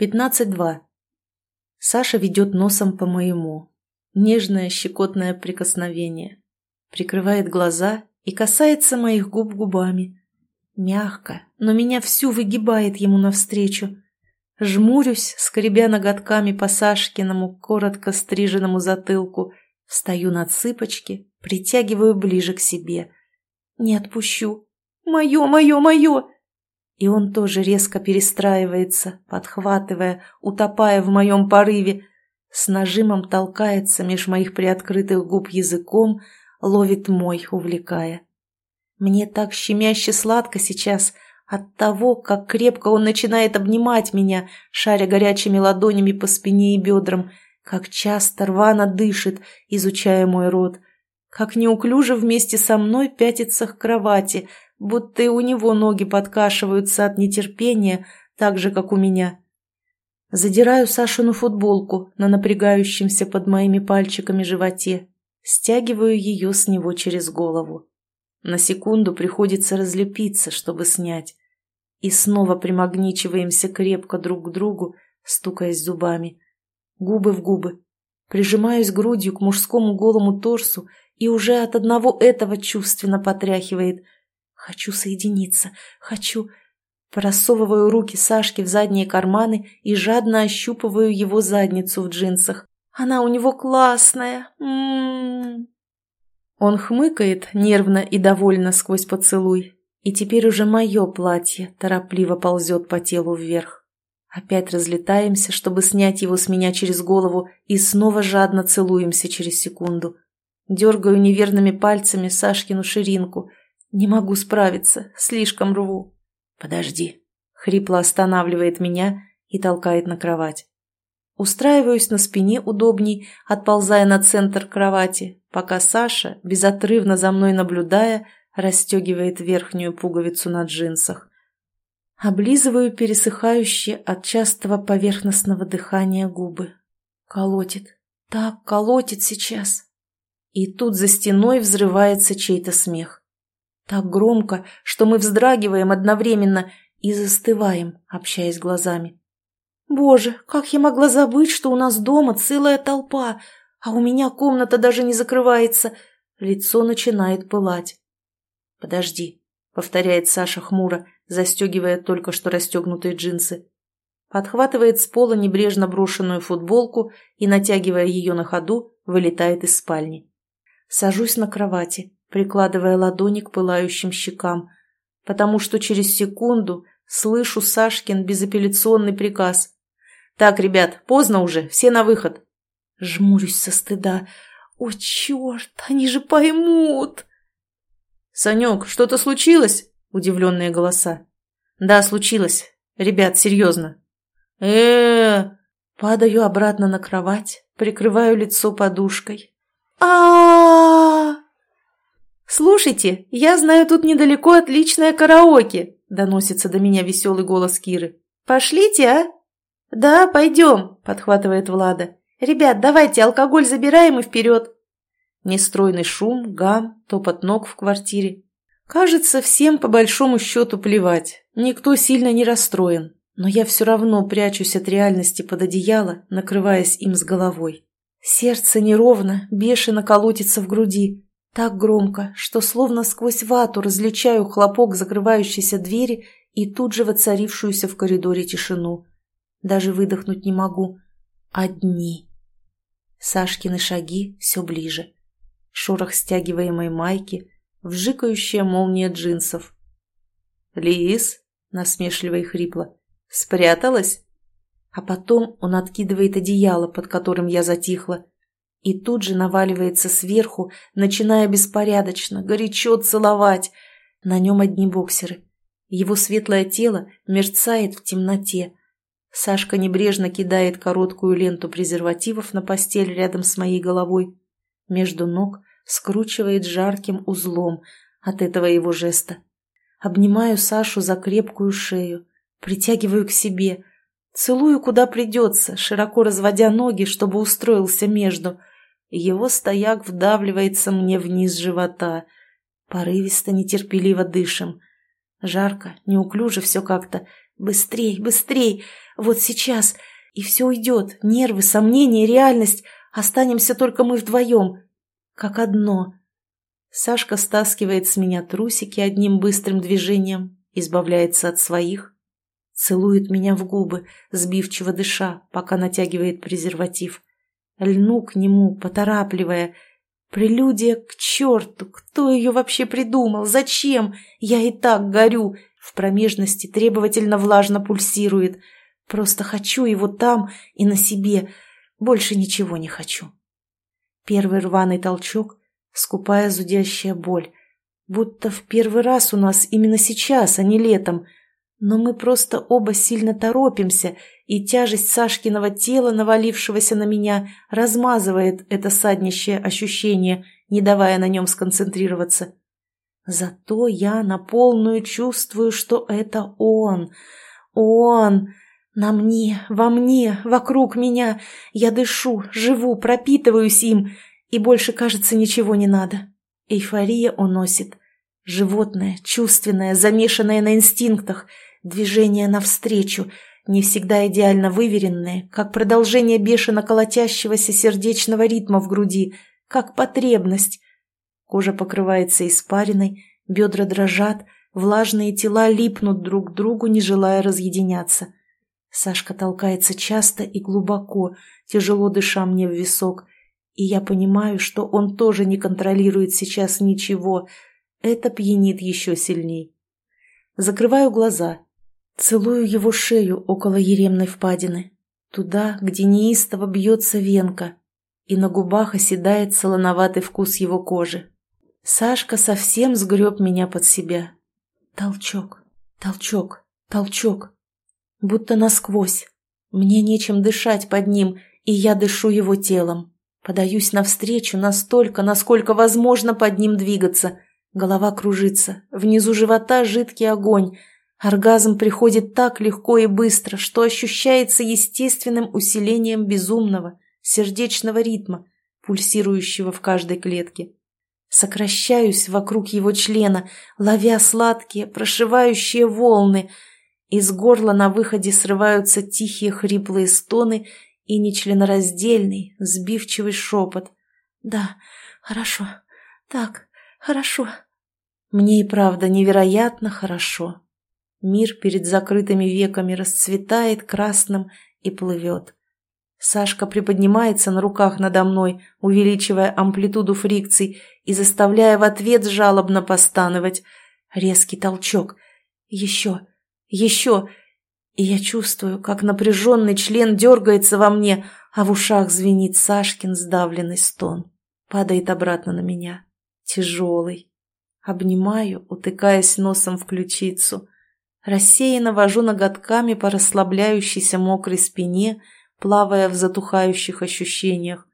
15.2. Саша ведет носом по моему. Нежное щекотное прикосновение. Прикрывает глаза и касается моих губ губами. Мягко, но меня всю выгибает ему навстречу. Жмурюсь, скребя ноготками по Сашкиному, коротко стриженному затылку. Встаю на цыпочки, притягиваю ближе к себе. Не отпущу. Мое, мое, мое! И он тоже резко перестраивается, подхватывая, утопая в моем порыве, с нажимом толкается меж моих приоткрытых губ языком, ловит мой, увлекая. Мне так щемяще сладко сейчас от того, как крепко он начинает обнимать меня, шаря горячими ладонями по спине и бедрам, как часто рвано дышит, изучая мой рот, как неуклюже вместе со мной пятится к кровати, будто и у него ноги подкашиваются от нетерпения, так же, как у меня. Задираю Сашину футболку на напрягающемся под моими пальчиками животе, стягиваю ее с него через голову. На секунду приходится разлепиться, чтобы снять. И снова примагничиваемся крепко друг к другу, стукаясь зубами. Губы в губы. Прижимаюсь грудью к мужскому голому торсу, и уже от одного этого чувственно потряхивает – Хочу соединиться, хочу... Просовываю руки Сашки в задние карманы и жадно ощупываю его задницу в джинсах. Она у него классная. М -м -м. Он хмыкает нервно и довольно сквозь поцелуй. И теперь уже мое платье торопливо ползет по телу вверх. Опять разлетаемся, чтобы снять его с меня через голову, и снова жадно целуемся через секунду. Дергаю неверными пальцами Сашкину ширинку – не могу справиться, слишком рву. Подожди. Хрипло останавливает меня и толкает на кровать. Устраиваюсь на спине удобней, отползая на центр кровати, пока Саша, безотрывно за мной наблюдая, расстегивает верхнюю пуговицу на джинсах. Облизываю пересыхающие от частого поверхностного дыхания губы. Колотит. Так колотит сейчас. И тут за стеной взрывается чей-то смех. Так громко, что мы вздрагиваем одновременно и застываем, общаясь глазами. «Боже, как я могла забыть, что у нас дома целая толпа, а у меня комната даже не закрывается!» Лицо начинает пылать. «Подожди», — повторяет Саша хмуро, застегивая только что расстегнутые джинсы. Подхватывает с пола небрежно брошенную футболку и, натягивая ее на ходу, вылетает из спальни. Сажусь на кровати, прикладывая ладони к пылающим щекам, потому что через секунду слышу Сашкин безапелляционный приказ. «Так, ребят, поздно уже, все на выход!» Жмурюсь со стыда. «О, черт, они же поймут!» «Санек, что-то случилось?» – удивленные голоса. «Да, случилось. Ребят, серьезно». э э Падаю обратно на кровать, прикрываю лицо подушкой. а «Слушайте, я знаю тут недалеко отличное караоке», – доносится до меня веселый голос Киры. «Пошлите, а?» «Да, пойдем», – подхватывает Влада. «Ребят, давайте алкоголь забираем и вперед». Нестройный шум, гам, топот ног в квартире. Кажется, всем по большому счету плевать. Никто сильно не расстроен. Но я все равно прячусь от реальности под одеяло, накрываясь им с головой. Сердце неровно, бешено колотится в груди. Так громко, что словно сквозь вату различаю хлопок закрывающейся двери и тут же воцарившуюся в коридоре тишину. Даже выдохнуть не могу. Одни. Сашкины шаги все ближе. Шорох стягиваемой майки, вжикающая молния джинсов. «Лис?» — насмешливо и хрипло. «Спряталась?» А потом он откидывает одеяло, под которым я затихла, и тут же наваливается сверху, начиная беспорядочно, горячо целовать. На нем одни боксеры. Его светлое тело мерцает в темноте. Сашка небрежно кидает короткую ленту презервативов на постель рядом с моей головой. Между ног скручивает жарким узлом от этого его жеста. Обнимаю Сашу за крепкую шею, притягиваю к себе, целую куда придется, широко разводя ноги, чтобы устроился между – его стояк вдавливается мне вниз живота. Порывисто, нетерпеливо дышим. Жарко, неуклюже все как-то. Быстрей, быстрей! Вот сейчас! И все уйдет. Нервы, сомнения, реальность. Останемся только мы вдвоем. Как одно. Сашка стаскивает с меня трусики одним быстрым движением, избавляется от своих, целует меня в губы, сбивчиво дыша, пока натягивает презерватив. Льну к нему, поторапливая. Прелюдия к черту! Кто ее вообще придумал? Зачем? Я и так горю. В промежности требовательно влажно пульсирует. Просто хочу его там и на себе. Больше ничего не хочу. Первый рваный толчок, скупая зудящая боль. Будто в первый раз у нас именно сейчас, а не летом. Но мы просто оба сильно торопимся, и тяжесть Сашкиного тела, навалившегося на меня, размазывает это саднищее ощущение, не давая на нем сконцентрироваться. Зато я на полную чувствую, что это он. Он! На мне, во мне, вокруг меня. Я дышу, живу, пропитываюсь им, и больше, кажется, ничего не надо. Эйфория уносит. Животное, чувственное, замешанное на инстинктах, движение навстречу, не всегда идеально выверенное, как продолжение бешено колотящегося сердечного ритма в груди, как потребность. Кожа покрывается испариной, бедра дрожат, влажные тела липнут друг к другу, не желая разъединяться. Сашка толкается часто и глубоко, тяжело дыша мне в висок, и я понимаю, что он тоже не контролирует сейчас ничего. Это пьянит еще сильней. Закрываю глаза, целую его шею около еремной впадины, туда, где неистово бьется венка, и на губах оседает солоноватый вкус его кожи. Сашка совсем сгреб меня под себя. Толчок, толчок, толчок будто насквозь. Мне нечем дышать под ним, и я дышу его телом. Подаюсь навстречу настолько, насколько возможно под ним двигаться. Голова кружится, внизу живота жидкий огонь. Оргазм приходит так легко и быстро, что ощущается естественным усилением безумного, сердечного ритма, пульсирующего в каждой клетке. Сокращаюсь вокруг его члена, ловя сладкие, прошивающие волны – из горла на выходе срываются тихие хриплые стоны и нечленораздельный, сбивчивый шепот. «Да, хорошо. Так, хорошо». Мне и правда невероятно хорошо. Мир перед закрытыми веками расцветает красным и плывет. Сашка приподнимается на руках надо мной, увеличивая амплитуду фрикций и заставляя в ответ жалобно постановать. Резкий толчок. Еще. Еще. И я чувствую, как напряженный член дергается во мне, а в ушах звенит Сашкин сдавленный стон. Падает обратно на меня. Тяжелый. Обнимаю, утыкаясь носом в ключицу. Рассеянно вожу ноготками по расслабляющейся мокрой спине, плавая в затухающих ощущениях.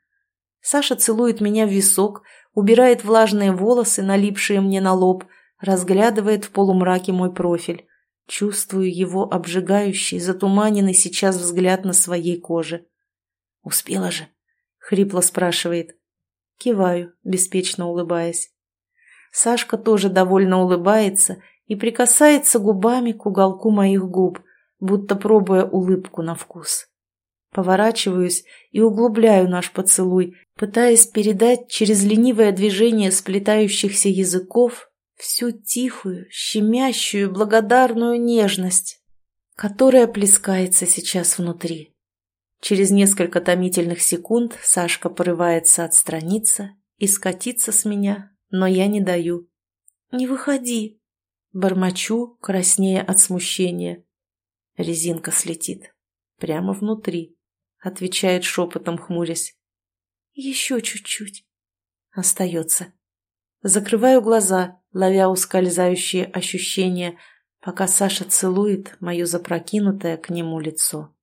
Саша целует меня в висок, убирает влажные волосы, налипшие мне на лоб, разглядывает в полумраке мой профиль. Чувствую его обжигающий, затуманенный сейчас взгляд на своей коже. «Успела же?» — хрипло спрашивает. Киваю, беспечно улыбаясь. Сашка тоже довольно улыбается и прикасается губами к уголку моих губ, будто пробуя улыбку на вкус. Поворачиваюсь и углубляю наш поцелуй, пытаясь передать через ленивое движение сплетающихся языков всю тихую, щемящую, благодарную нежность, которая плескается сейчас внутри. Через несколько томительных секунд Сашка порывается отстраниться и скатиться с меня, но я не даю. «Не выходи!» Бормочу, краснея от смущения. Резинка слетит. Прямо внутри. Отвечает шепотом, хмурясь. «Еще чуть-чуть». Остается. Закрываю глаза, ловя ускользающие ощущения, пока Саша целует мое запрокинутое к нему лицо.